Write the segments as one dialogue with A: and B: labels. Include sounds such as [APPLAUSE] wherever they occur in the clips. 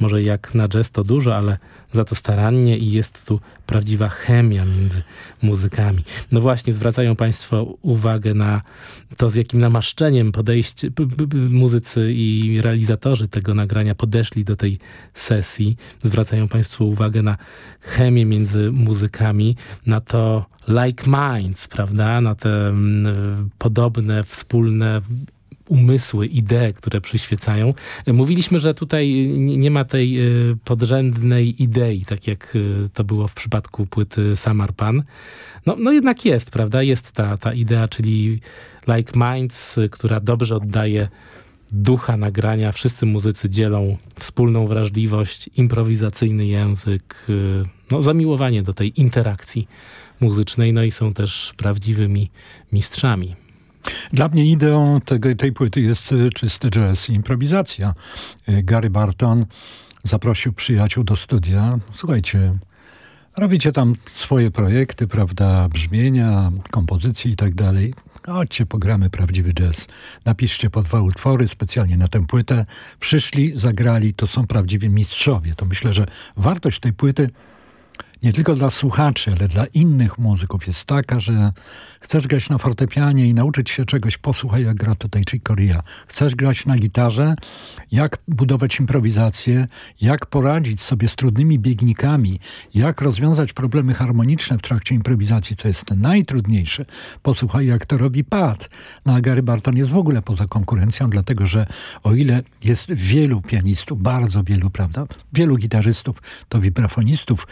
A: Może jak na jazz to dużo, ale za to starannie i jest tu prawdziwa chemia między muzykami. No właśnie, zwracają Państwo uwagę na to, z jakim namaszczeniem podejście, muzycy i realizatorzy tego nagrania podeszli do tej sesji. Zwracają Państwo uwagę na chemię między muzykami, na to like minds, prawda? Na te mm, podobne, wspólne umysły, idee, które przyświecają. Mówiliśmy, że tutaj nie ma tej e, podrzędnej idei, tak jak e, to było w przypadku płyty Samarpan. No, no jednak jest, prawda? Jest ta, ta idea, czyli Like Minds, która dobrze oddaje ducha nagrania. Wszyscy muzycy dzielą wspólną wrażliwość, improwizacyjny język, e, no, zamiłowanie do tej interakcji muzycznej, no i są też prawdziwymi mistrzami.
B: Dla mnie ideą tego, tej płyty jest e, czysty jazz i improwizacja. E, Gary Barton zaprosił przyjaciół do studia. Słuchajcie, robicie tam swoje projekty, prawda, brzmienia, kompozycje i tak dalej. Chodźcie, pogramy prawdziwy jazz. Napiszcie po dwa utwory specjalnie na tę płytę. Przyszli, zagrali, to są prawdziwi mistrzowie. To myślę, że wartość tej płyty nie tylko dla słuchaczy, ale dla innych muzyków jest taka, że chcesz grać na fortepianie i nauczyć się czegoś, posłuchaj jak gra tutaj Chick Corea. Chcesz grać na gitarze, jak budować improwizację, jak poradzić sobie z trudnymi biegnikami, jak rozwiązać problemy harmoniczne w trakcie improwizacji, co jest najtrudniejsze. Posłuchaj jak to robi Pat. No a Gary Barton jest w ogóle poza konkurencją, dlatego że o ile jest wielu pianistów, bardzo wielu, prawda, wielu gitarzystów, to wibrafonistów,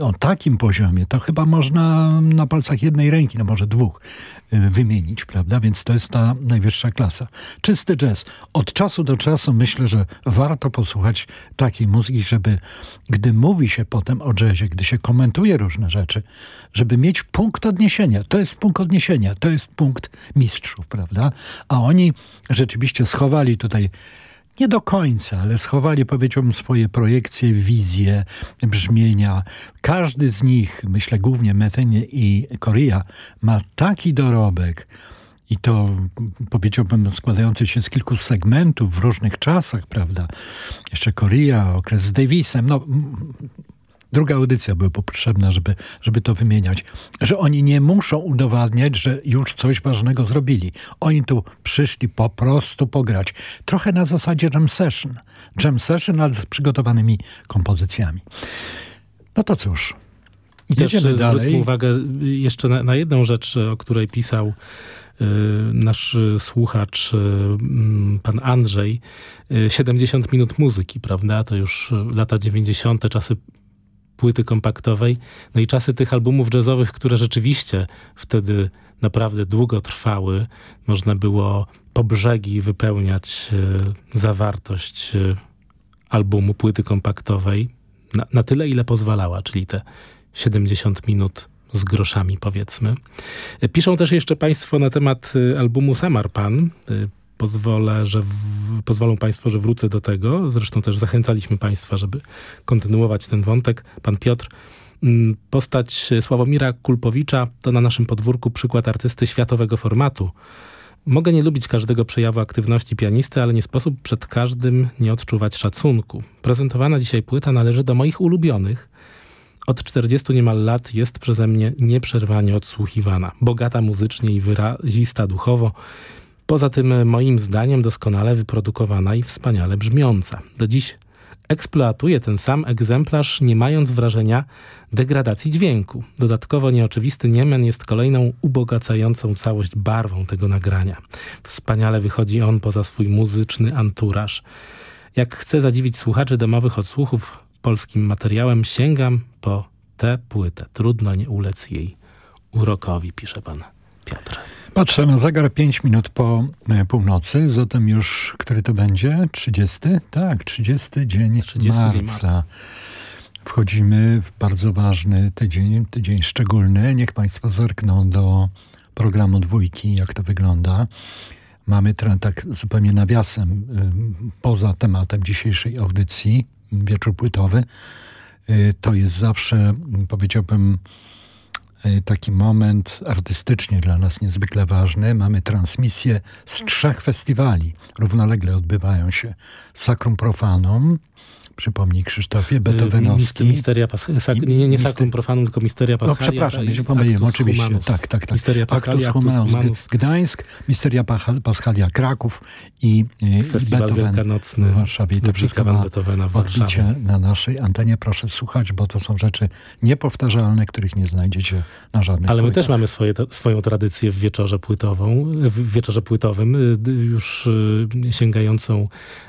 B: o takim poziomie to chyba można na palcach jednej ręki, no może dwóch, y, wymienić, prawda? Więc to jest ta najwyższa klasa. Czysty jazz. Od czasu do czasu myślę, że warto posłuchać takiej muzyki, żeby gdy mówi się potem o jazzie, gdy się komentuje różne rzeczy, żeby mieć punkt odniesienia. To jest punkt odniesienia, to jest punkt mistrzów, prawda? A oni rzeczywiście schowali tutaj nie do końca, ale schowali, powiedziałbym, swoje projekcje, wizje, brzmienia. Każdy z nich, myślę głównie Metheny i Korea, ma taki dorobek, i to powiedziałbym składający się z kilku segmentów w różnych czasach, prawda? Jeszcze Korea, okres z Davisem, no druga audycja była potrzebna, żeby, żeby to wymieniać, że oni nie muszą udowadniać, że już coś ważnego zrobili. Oni tu przyszli po prostu pograć. Trochę na zasadzie jam session. Jam session, ale z przygotowanymi kompozycjami. No to cóż.
A: I też zwróćmy uwagę jeszcze na, na, jedną rzecz, o której pisał y, nasz słuchacz, y, pan Andrzej, 70 y, minut muzyki, prawda? To już lata 90., czasy płyty kompaktowej. No i czasy tych albumów jazzowych, które rzeczywiście wtedy naprawdę długo trwały. Można było po brzegi wypełniać e, zawartość e, albumu, płyty kompaktowej na, na tyle, ile pozwalała, czyli te 70 minut z groszami, powiedzmy. E, piszą też jeszcze Państwo na temat albumu Samarpan pozwolę, że w, pozwolą Państwo, że wrócę do tego. Zresztą też zachęcaliśmy Państwa, żeby kontynuować ten wątek. Pan Piotr, mm, postać Sławomira Kulpowicza to na naszym podwórku przykład artysty światowego formatu. Mogę nie lubić każdego przejawu aktywności pianisty, ale nie sposób przed każdym nie odczuwać szacunku. Prezentowana dzisiaj płyta należy do moich ulubionych. Od 40 niemal lat jest przeze mnie nieprzerwanie odsłuchiwana. Bogata muzycznie i wyrazista duchowo, Poza tym moim zdaniem doskonale wyprodukowana i wspaniale brzmiąca. Do dziś eksploatuje ten sam egzemplarz, nie mając wrażenia degradacji dźwięku. Dodatkowo nieoczywisty Niemen jest kolejną ubogacającą całość barwą tego nagrania. Wspaniale wychodzi on poza swój muzyczny anturaż. Jak chcę zadziwić słuchaczy domowych odsłuchów polskim materiałem, sięgam po tę płytę. Trudno nie ulec jej urokowi, pisze pan Piotr.
B: Patrzę na zegar 5 minut po e, północy, zatem już, który to będzie? 30? Tak, 30 dzień 30 marca. Dzień marca. Wchodzimy w bardzo ważny tydzień, tydzień szczególny. Niech Państwo zerkną do programu dwójki, jak to wygląda. Mamy tak zupełnie nawiasem, poza tematem dzisiejszej audycji, wieczór płytowy. Y, to jest zawsze, powiedziałbym, y, taki moment artystycznie dla nas niezwykle ważny. Mamy transmisję z trzech festiwali. Równolegle odbywają się Sacrum Profanum, przypomnij Krzysztofie, y, Beethovenowski.
A: Misteria nie, nie Sacrum Profanum, tylko Misteria no, Paschalia.
B: No przepraszam, ja się pomyliłem, oczywiście. Humanus. Tak, tak, tak.
A: Misteria Paschalia, Actus Humanus, Humanus.
B: Gdańsk, Misteria Paschalia Kraków i, i Beethoven w Warszawie. I to wszystko ma
A: Warszawie.
B: na naszej antenie. Proszę słuchać, bo to są rzeczy niepowtarzalne, których nie znajdziecie na żadnych
A: Ale
B: płytach.
A: my też mamy swoje, swoją tradycję w wieczorze płytową, w wieczorze płytowym, y, już y, sięgającą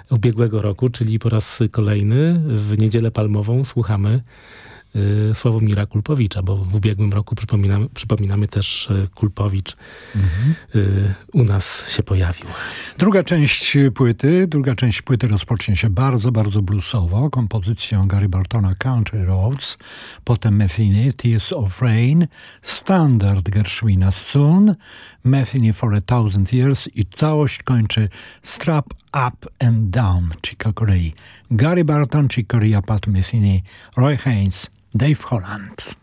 A: ubiegłego roku, czyli po raz kolejny w Niedzielę Palmową słuchamy y, Sławomira Kulpowicza, bo w ubiegłym roku przypominamy, przypominamy też y, Kulpowicz mhm. y, u nas się pojawił.
B: Druga część płyty, druga część płyty rozpocznie się bardzo, bardzo bluesowo, kompozycją Gary Bartona Country Roads, potem Metheny, Tears of Rain, standard Gershwina Soon, Metheny for a Thousand Years i całość kończy Strap Up and Down Chica Corea. Gary Barton, Chick Corea, Pat Metheny, Roy Haynes, Dave Holland.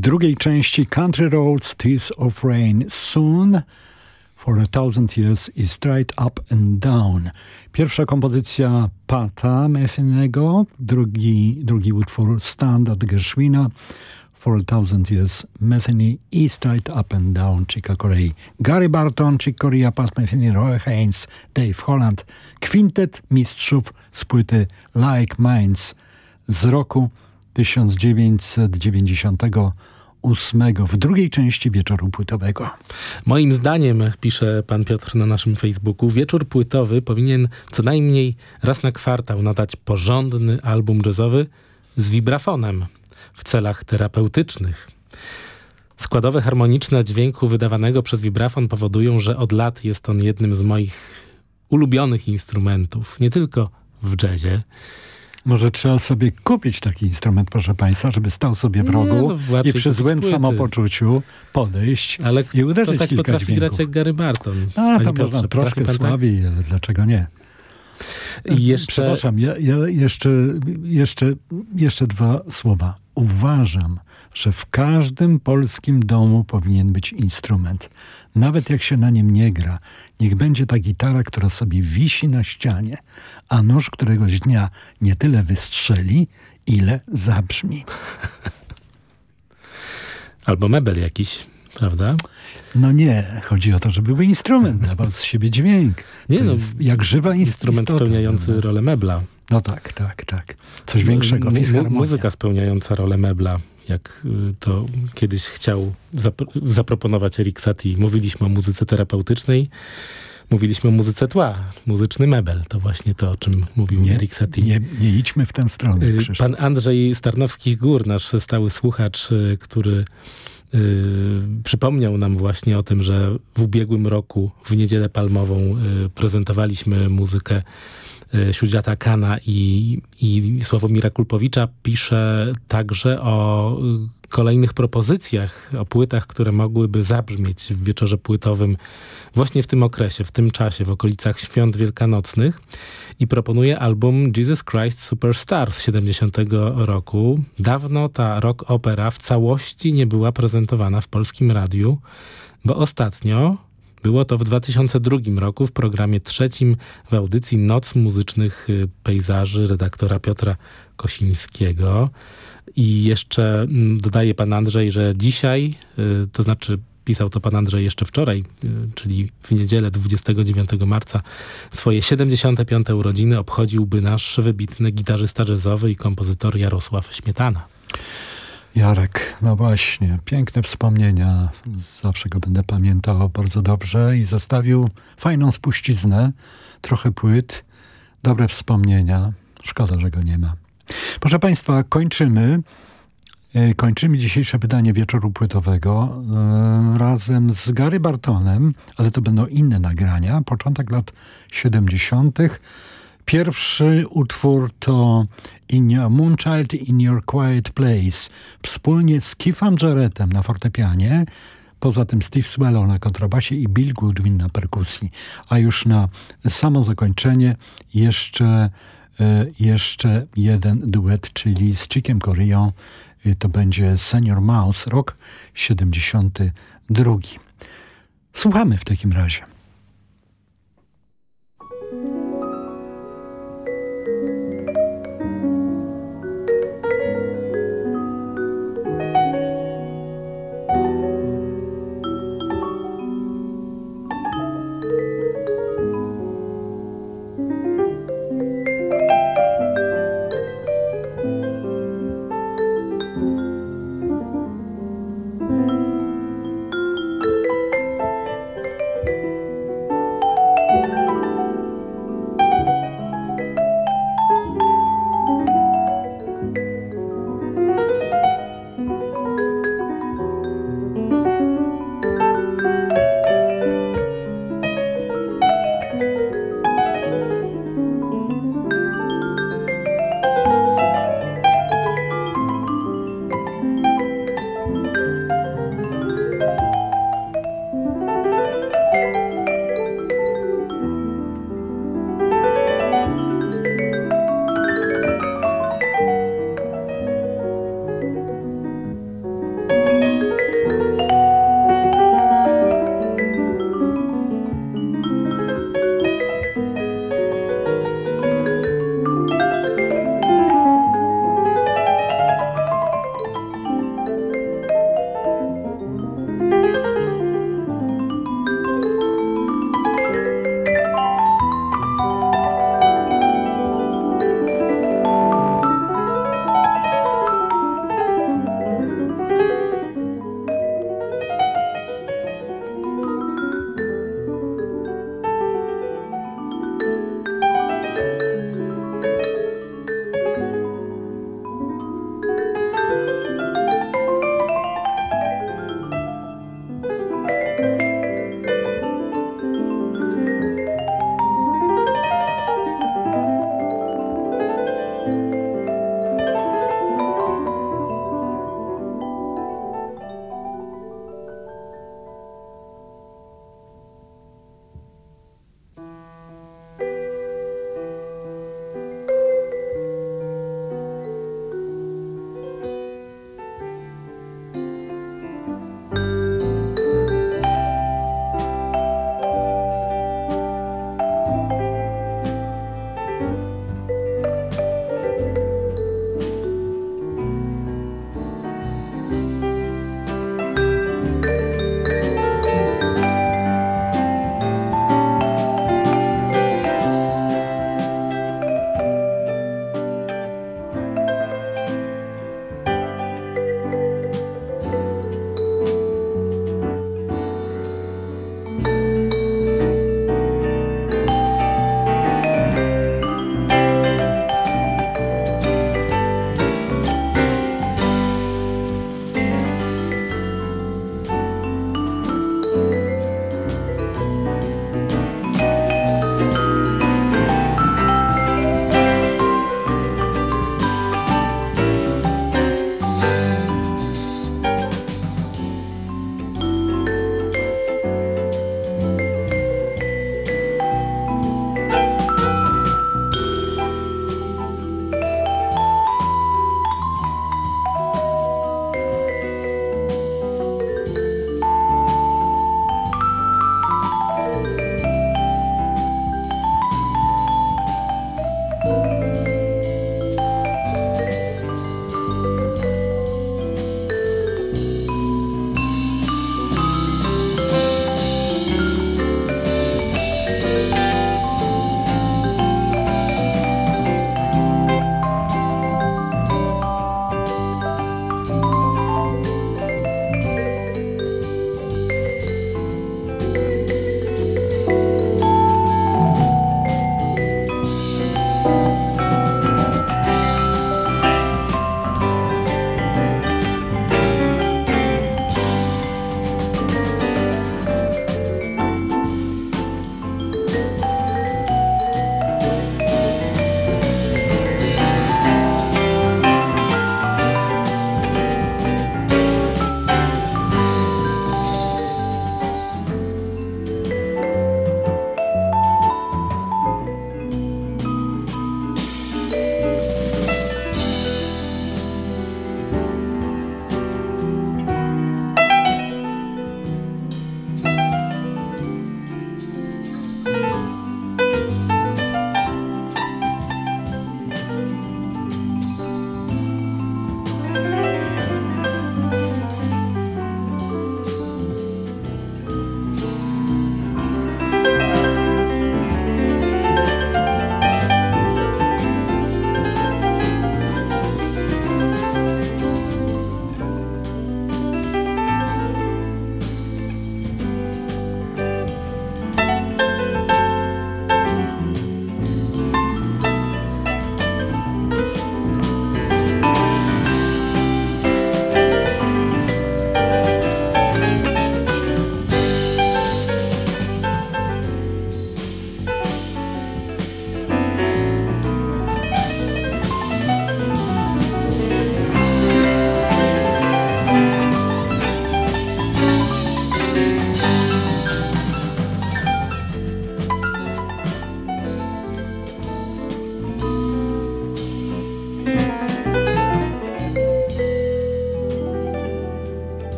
B: Drugiej części Country Roads, Tears of Rain. Soon for a Thousand Years is Straight Up and Down. Pierwsza kompozycja Pata Methenego, drugi, drugi utwór Standard Gershwina, For a Thousand Years Metheny i Straight Up and Down Chica Corey. Gary Barton, Chick Corea, Pas Metheny, Roy Haynes, Dave Holland. Kwintet mistrzów z płyty Like Minds z roku 1998 w drugiej części wieczoru płytowego.
A: Moim zdaniem, pisze pan Piotr na naszym Facebooku, wieczór płytowy powinien co najmniej raz na kwartał nadać porządny album jazzowy z vibrafonem w celach terapeutycznych. Składowe harmoniczne dźwięku wydawanego przez vibrafon powodują, że od lat jest on jednym z moich ulubionych instrumentów, nie tylko w jazzie,
B: może trzeba sobie kupić taki instrument, proszę Państwa, żeby stał sobie w rogu no, i przy złym samopoczuciu podejść
A: ale
B: i uderzyć
A: tak
B: kilka dźwięków.
A: grać jak Gary Barton.
B: A, to można troszkę tak? słabiej, ale dlaczego nie? Jeszcze... Przepraszam, ja, ja jeszcze, jeszcze, jeszcze dwa słowa. Uważam, że w każdym polskim domu powinien być instrument. Nawet jak się na nim nie gra, niech będzie ta gitara, która sobie wisi na ścianie, a nóż któregoś dnia nie tyle wystrzeli, ile zabrzmi. [LAUGHS]
A: Albo mebel jakiś, prawda?
B: No nie, chodzi o to, żeby był instrument, dawał z siebie dźwięk. Nie to no, jak żywa
A: instrument istota, spełniający prawda? rolę mebla.
B: No tak, tak, tak. Coś większego, fisharmonia.
A: Muzyka spełniająca rolę mebla jak y, to kiedyś chciał zaproponować Erik Satie. Mówiliśmy o muzyce terapeutycznej, mówiliśmy o muzyce tła, muzyczny mebel. To właśnie to, o czym mówił nie, Erik Satie.
B: Nie, nie idźmy w tę stronę, y,
A: Krzysztof. Pan Andrzej Starnowskich-Gór, nasz stały słuchacz, y, który Yy, przypomniał nam właśnie o tym, że w ubiegłym roku w Niedzielę Palmową yy, prezentowaliśmy muzykę Siudziata Kana i, i Sławomira Kulpowicza pisze także o kolejnych propozycjach, o płytach, które mogłyby zabrzmieć w wieczorze płytowym właśnie w tym okresie, w tym czasie, w okolicach świąt wielkanocnych i proponuje album Jesus Christ Superstar z 70 roku. Dawno ta rock opera w całości nie była prezentowana w polskim radiu, bo ostatnio było to w 2002 roku w programie trzecim w audycji Noc Muzycznych y, Pejzaży redaktora Piotra Kosińskiego. I jeszcze mm, dodaje pan Andrzej, że dzisiaj, y, to znaczy pisał to pan Andrzej jeszcze wczoraj, y, czyli w niedzielę 29 marca, swoje 75. urodziny obchodziłby nasz wybitny gitarzysta jazzowy i kompozytor Jarosław Śmietana.
B: Jarek, no właśnie, piękne wspomnienia. Zawsze go będę pamiętał bardzo dobrze i zostawił fajną spuściznę, trochę płyt, dobre wspomnienia. Szkoda, że go nie ma. Proszę Państwa, kończymy. E, kończymy dzisiejsze wydanie wieczoru płytowego e, razem z Gary Bartonem, ale to będą inne nagrania. Początek lat 70. Pierwszy utwór to In Your Moonchild in Your Quiet Place wspólnie z Keithem Jarrettem na fortepianie, poza tym Steve Swallow na kontrabasie i Bill Goodwin na perkusji. A już na samo zakończenie jeszcze, e, jeszcze jeden duet, czyli z Chickiem Coreą. E, to będzie Senior Mouse, rok 72. Słuchamy w takim razie.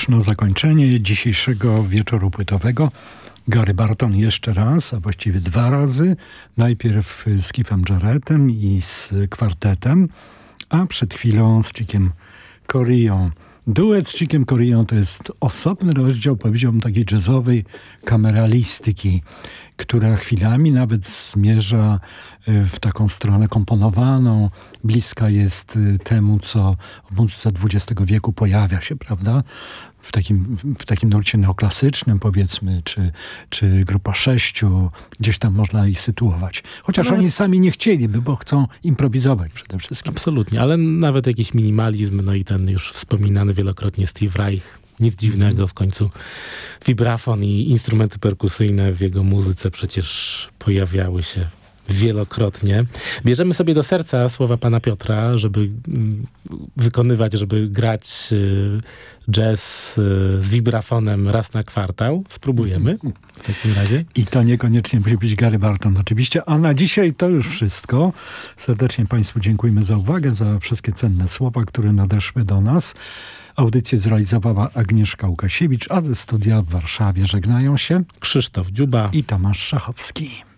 B: Już na zakończenie dzisiejszego wieczoru płytowego Gary Barton jeszcze raz, a właściwie dwa razy. Najpierw z Kifem Jarrettem i z kwartetem, a przed chwilą z Chickiem Coreą. Duet z Chickiem Coreą to jest osobny rozdział, powiedziałbym, takiej jazzowej kameralistyki, która chwilami nawet zmierza e, w taką stronę komponowaną, bliska jest e, temu, co w muzyce XX wieku pojawia się, prawda? w takim, w takim nurcie neoklasycznym powiedzmy, czy, czy grupa sześciu, gdzieś tam można ich sytuować. Chociaż ale... oni sami nie chcieliby, bo chcą improwizować przede wszystkim.
A: Absolutnie, ale nawet jakiś minimalizm, no i ten już wspominany wielokrotnie Steve Reich, nic dziwnego, w końcu vibrafon i instrumenty perkusyjne w jego muzyce przecież pojawiały się wielokrotnie. Bierzemy sobie do serca słowa pana Piotra, żeby mm, wykonywać, żeby grać y, jazz y, z vibrafonem raz na kwartał. Spróbujemy w takim razie.
B: I to niekoniecznie musi być Gary Barton oczywiście. A na dzisiaj to już wszystko. Serdecznie Państwu dziękujemy za uwagę, za wszystkie cenne słowa, które nadeszły do nas. Audycję zrealizowała Agnieszka Łukasiewicz, a ze studia w Warszawie żegnają się
A: Krzysztof Dziuba
B: i Tomasz Szachowski.